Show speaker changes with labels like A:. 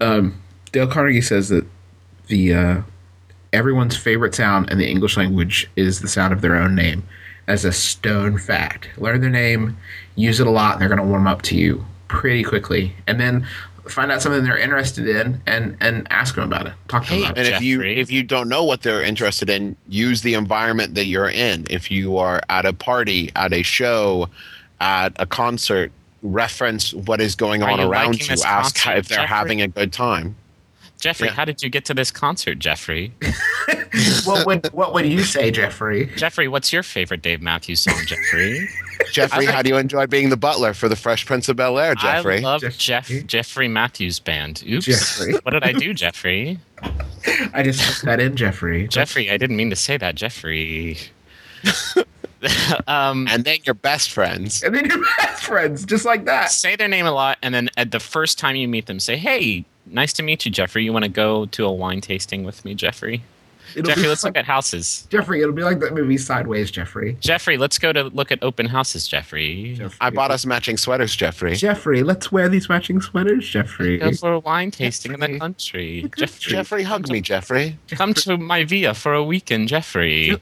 A: Um, Dale Carnegie says that the uh, everyone's favorite sound in the English language is the sound of their own name. As a stone fact, learn their name, use it a lot, and they're going to warm up to you pretty quickly. And then find out something they're interested in, and and ask them about it. Talk to
B: Hey,
A: them about
B: and
A: it.
B: if you if you don't know what they're interested in, use the environment that you're in. If you are at a party, at a show, at a concert, reference what is going
C: Are
B: on
C: you
B: around you. Ask
C: concert,
B: if they're
C: Jeffrey?
B: having a good time.
C: Jeffrey,
B: Yeah.
C: how did you get to this concert, Jeffrey?
A: what would what would you say, Jeffrey?
C: Jeffrey, what's your favorite Dave Matthews song, Jeffrey?
B: Jeffrey,
C: like-
B: how do you enjoy being the butler for the Fresh Prince of Bel Air, Jeffrey?
C: I love
A: Jeff-
C: Jeff Jeffrey Matthews Band. Oops.
A: Jeffrey.
C: What did I do, Jeffrey?
A: I just put that in, Jeffrey.
C: Jeffrey, I didn't mean to say that, Jeffrey. um,
B: and then your best friends.
A: And then you're best friends, just like that.
C: say their name a lot, and then at the first time you meet them, say, "Hey, nice to meet you, Jeffrey. You want to go to a wine tasting with me, Jeffrey?
A: It'll
C: Jeffrey, let's
A: like,
C: look at houses.
A: Jeffrey. It'll be like that movie Sideways, Jeffrey.
C: Jeffrey, let's go to look at open houses, Jeffrey.
A: Jeffrey.
B: I bought us matching sweaters, Jeffrey.
A: Jeffrey, let's wear these matching sweaters, Jeffrey.
C: Go for a wine tasting in the
A: Jeffrey.
C: country. Jeffrey,
B: Jeffrey, hug me, Jeffrey.
C: come to my villa for a weekend, Jeffrey.